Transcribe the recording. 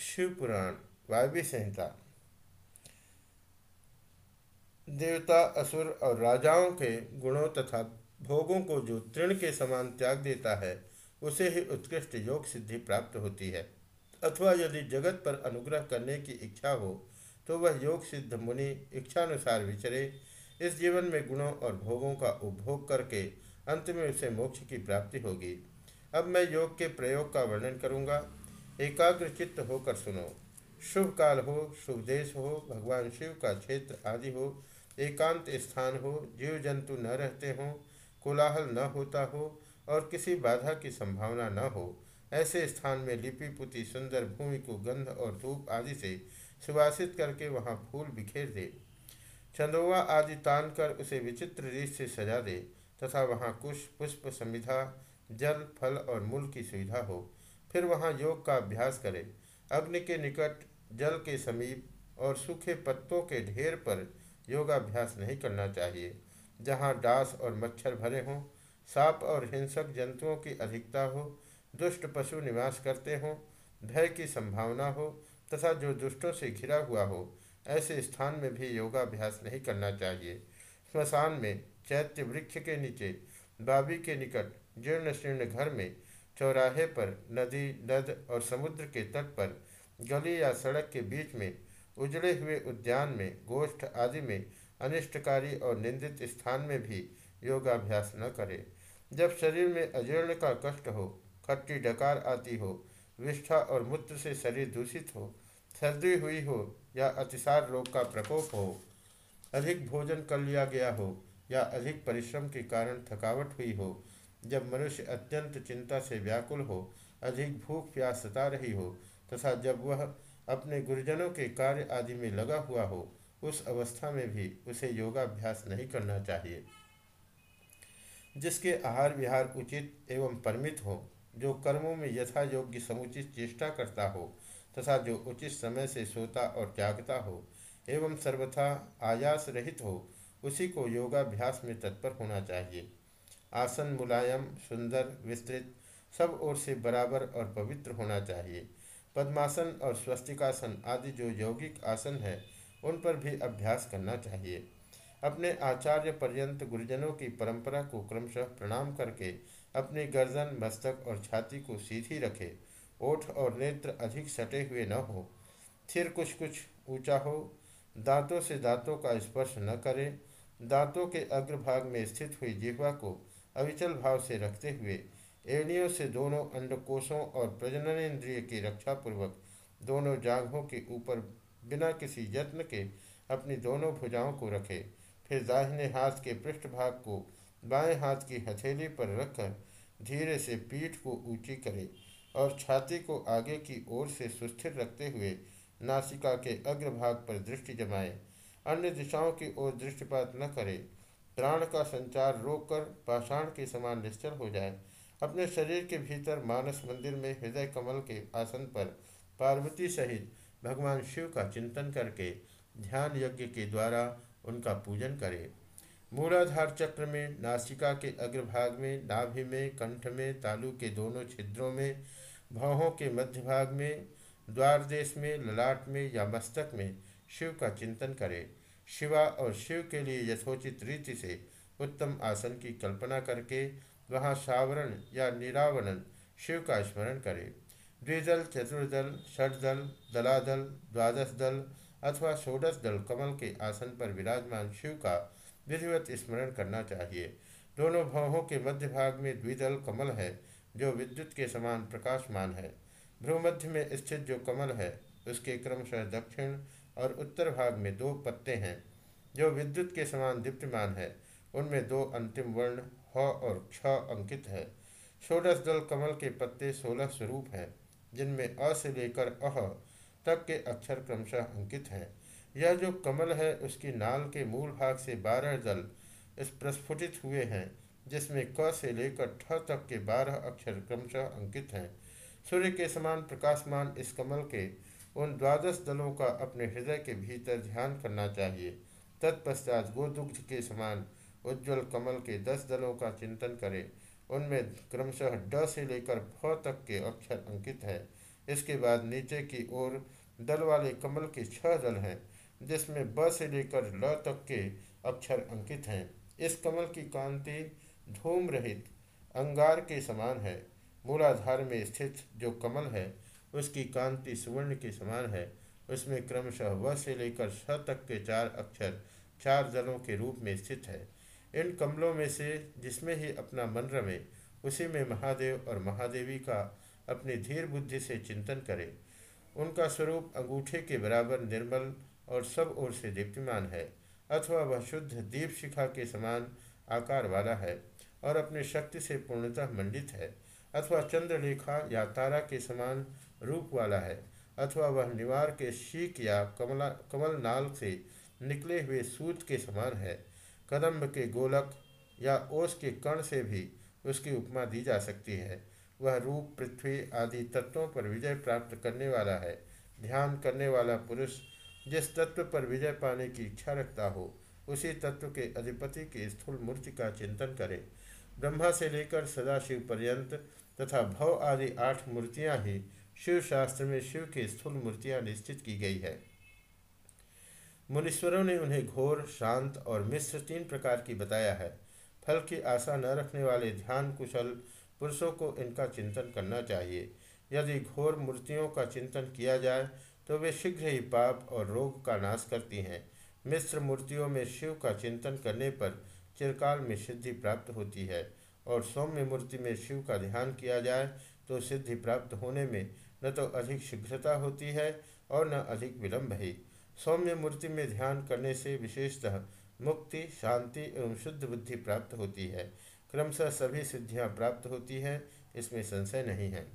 शिव पुराण, वायव्य संहिता। देवता, असुर और राजाओं के गुणों तथा भोगों को जो तृण के समान त्याग देता है, उसे ही उत्कृष्ट योग सिद्धि प्राप्त होती है। अथवा यदि जगत पर अनुग्रह करने की इच्छा हो तो वह योग सिद्ध मुनि इच्छानुसार विचरे, इस जीवन में गुणों और भोगों का उपभोग करके अंत में उसे मोक्ष की प्राप्ति होगी। अब मैं योग के प्रयोग का वर्णन करूँगा। एकाग्र चित्त होकर सुनो। शुभ काल हो, शुभ देश हो, भगवान शिव का क्षेत्र आदि हो, एकांत स्थान हो जीव जंतु न रहते हों, कोलाहल न होता हो, और किसी बाधा की संभावना न हो, ऐसे स्थान में लिपि पुति सुंदर भूमि को गंध और धूप आदि से सुवासित करके वहाँ फूल बिखेर दे। चंदोवा आदि तान कर उसे विचित्र रीत से सजा दे, तथा वहाँ कुश, पुष्प, संविधा, जल, फल और मूल की सुविधा हो। फिर वहाँ योग का अभ्यास करें। अग्नि के निकट, जल के समीप और सूखे पत्तों के ढेर पर योगाभ्यास नहीं करना चाहिए। जहाँ डांस और मच्छर भरे हों, सांप और हिंसक जंतुओं की अधिकता हो, दुष्ट पशु निवास करते हों, भय की संभावना हो तथा जो दुष्टों से घिरा हुआ हो, ऐसे स्थान में भी योगाभ्यास नहीं करना चाहिए। स्मशान में चैत्य वृक्ष के नीचे, बाबी के निकट, जीर्ण शीर्ण घर में चौराहे पर, नदी, नद और समुद्र के तट पर, गली या सड़क के बीच में, उजड़े हुए उद्यान में, गोष्ठ आदि में, अनिष्टकारी और निंदित स्थान में भी योगाभ्यास न करें। जब शरीर में अजीर्ण का कष्ट हो, खट्टी डकार आती हो, विष्ठा और मूत्र से शरीर दूषित हो, सर्दी हुई हो या अतिसार रोग का प्रकोप हो, अधिक भोजन कर लिया गया हो या अधिक परिश्रम के कारण थकावट हुई हो जब मनुष्य अत्यंत चिंता से व्याकुल हो, अधिक भूख प्यास सता रही हो, तथा जब वह अपने गुरुजनों के कार्य आदि में लगा हुआ हो, उस अवस्था में भी उसे योगाभ्यास नहीं करना चाहिए। जिसके आहार विहार उचित एवं परमित हो, जो कर्मों में यथा योग्य समुचित चेष्टा करता हो, तथा जो उचित समय से सोता और त्यागता हो, एवं सर्वथा आयास रहित हो, उसी को योगाभ्यास में तत्पर होना चाहिए। आसन, मुलायम, सुंदर, विस्तृत, सब ओर से बराबर और पवित्र होना चाहिए। पद्मासन और स्वस्तिकासन आदि जो यौगिक आसन है, उन पर भी अभ्यास करना चाहिए। अपने आचार्य पर्यंत गुरुजनों की परंपरा को क्रमशः प्रणाम करके अपनी गर्दन मस्तक और छाती को सीधी रखे। ओठ और नेत्र अधिक सटे हुए न हो। सिर कुछ कुछ ऊँचा हो। दांतों से दांतों का स्पर्श न करे। दांतों के अग्रभाग में स्थित हुई जिह्वा को अविचल भाव से रखते हुए, एड़ियों से दोनों अंडकोशों और प्रजनन इंद्रिय की रक्षा पूर्वक दोनों जांघों के ऊपर बिना किसी यत्न के अपनी दोनों भुजाओं को रखे, फिर दाहिने हाथ के पृष्ठभाग को बाएँ हाथ की हथेली पर रखकर धीरे से पीठ को ऊँची करे और छाती को आगे की ओर से सुस्थिर रखते हुए नासिका के अग्रभाग पर दृष्टि जमाए। अन्य दिशाओं की ओर दृष्टिपात न करे। प्राण का संचार रोककर पाषाण के समान निश्चल हो जाए। अपने शरीर के भीतर मानस मंदिर में हृदय कमल के आसन पर पार्वती सहित भगवान शिव का चिंतन करके, ध्यान यज्ञ के द्वारा उनका पूजन करें। मूलाधार चक्र में, नासिका के अग्रभाग में, नाभि में, कंठ में, तालु के दोनों छिद्रों में भावों के मध्य भाग में द्वार देश में, ललाट में या मस्तक में शिव का चिंतन करें। शिवा और शिव के लिए यथोचित रीति से उत्तम आसन की कल्पना करके वहाँ सावरण या निरावरण शिव का स्मरण करें। द्विदल, चतुर्दल षटदल दलादल, द्वादश दल अथवा षोडश दल कमल के आसन पर विराजमान शिव का विधिवत स्मरण करना चाहिए। दोनों भावों के मध्य भाग में द्विदल कमल है, जो विद्युत के समान प्रकाशमान है। भ्रूमध्य में स्थित जो कमल है, उसके क्रमशः दक्षिण और उत्तर भाग में दो पत्ते हैं, जो विद्युत के समान दीप्तिमान है। उनमें दो अंतिम वर्ण, ह और क्ष, अंकित है। षोडश दल कमल के पत्ते सोलह स्वरूप हैं, जिनमें अ से लेकर अह तक के अक्षर क्रमशः अंकित हैं। यह जो कमल है, उसकी नाल के मूल भाग से बारह दल प्रस्फुटित हुए हैं, जिसमें क से लेकर ठ तक के बारह अक्षर क्रमशः अंकित हैं। सूर्य के समान प्रकाशमान इस कमल के उन द्वादश दलों का अपने हृदय के भीतर ध्यान करना चाहिए। तत्पश्चात गोदुग्ध के समान उज्ज्वल कमल के दस दलों का चिंतन करें। उनमें क्रमशः ड से लेकर फ तक के अक्षर अंकित है। इसके बाद नीचे की ओर दल वाले कमल के छह दल हैं, जिसमें ब से लेकर ल तक के अक्षर अंकित हैं। इस कमल की कांति धूम रहित अंगार के समान है। मूलाधार में स्थित जो कमल है उसकी कांति सुवर्ण के समान है। उसमें क्रमशः व से लेकर स तक के चार अक्षर चार दलों के रूप में स्थित है। इन कमलों में से जिसमें ही अपना मन रमे, उसी में महादेव और महादेवी का अपनी धीर बुद्धि से चिंतन करे। उनका स्वरूप अंगूठे के बराबर निर्मल और सब ओर से दीप्तिमान है, अथवा वह शुद्ध दीप शिखा के समान आकार वाला है और अपनी शक्ति से पूर्णतः मंडित है। अथवा चंद्रलेखा या तारा के समान रूप वाला है, अथवा वह निवार के शीक या कमला, कमल नाल से निकले हुए सूत के समान है। कदम्ब के गोलक या ओस के कण से भी उसकी उपमा दी जा सकती है। वह रूप, पृथ्वी आदि तत्वों पर विजय प्राप्त करने वाला है। ध्यान करने वाला पुरुष जिस तत्व पर विजय पाने की इच्छा रखता हो, उसी तत्व के अधिपति की स्थूल मूर्ति का चिंतन करे। ब्रह्मा से लेकर सदाशिव पर्यंत तथा भव आदि आठ मूर्तियाँ ही शिव शास्त्र में शिव की स्थूल मूर्तियाँ निश्चित की गई है। मुनीश्वरों ने उन्हें घोर, शांत और मिश्र तीन प्रकार की बताया है। फल की आशा न रखने वाले ध्यान कुशल पुरुषों को इनका चिंतन करना चाहिए। यदि घोर मूर्तियों का चिंतन किया जाए तो वे शीघ्र ही पाप और रोग का नाश करती हैं। मिश्र मूर्तियों में शिव का चिंतन करने पर चिरकाल में सिद्धि प्राप्त होती है और सौम्य मूर्ति में शिव का ध्यान किया जाए तो सिद्धि प्राप्त होने में न तो अधिक शीघ्रता होती है और न अधिक विलंब ही। सौम्य मूर्ति में ध्यान करने से विशेषतः मुक्ति, शांति एवं शुद्ध बुद्धि प्राप्त होती है। क्रमशः सभी सिद्धियाँ प्राप्त होती हैं, इसमें संशय नहीं है।